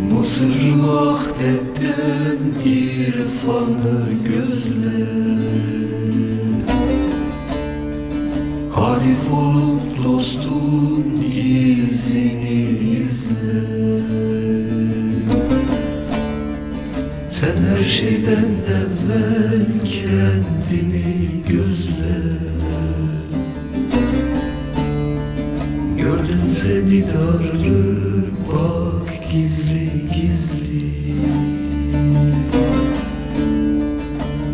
sen irfanı gözle. Harif olup dostun izini izle. Sen her şeyden evvel kendini gözle. Gördünse didarlı bak gizli gizli.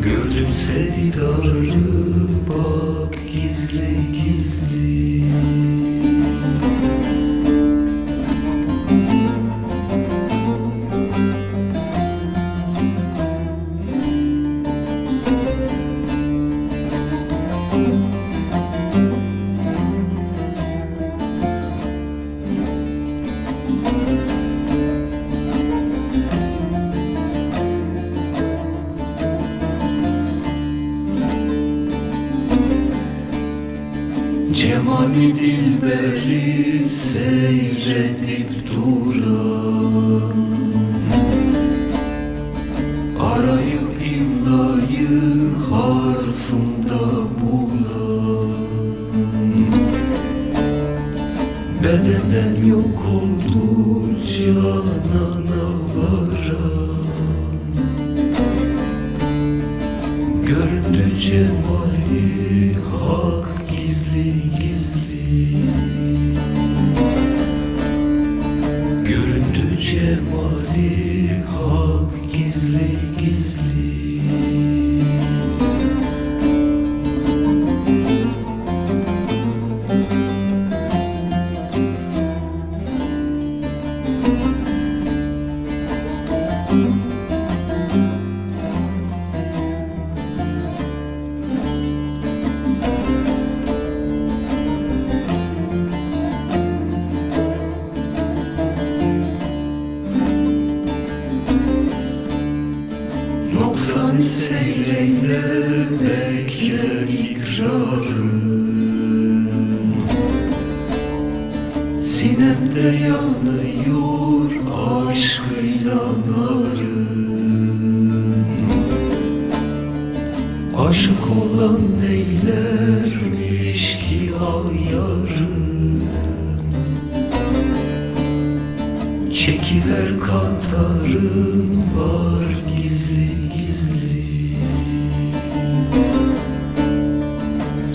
Gördünse didarlı bak gizli gizli Cemali dilberi seyredip duran. Arayıp imlayı harfında bulan. Bedenden yok oldu canana varan. Göründü cemali hak gizli gizli. Göründü cemali hak gizli gizli seyreyle bekler ikrarım Sinemde yanıyor aşkıyla narım Aşık olan neylermiş ki ayarım Çekiver katarım var gizli gizli.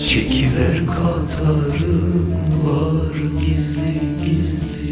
Çekiver katarım var gizli gizli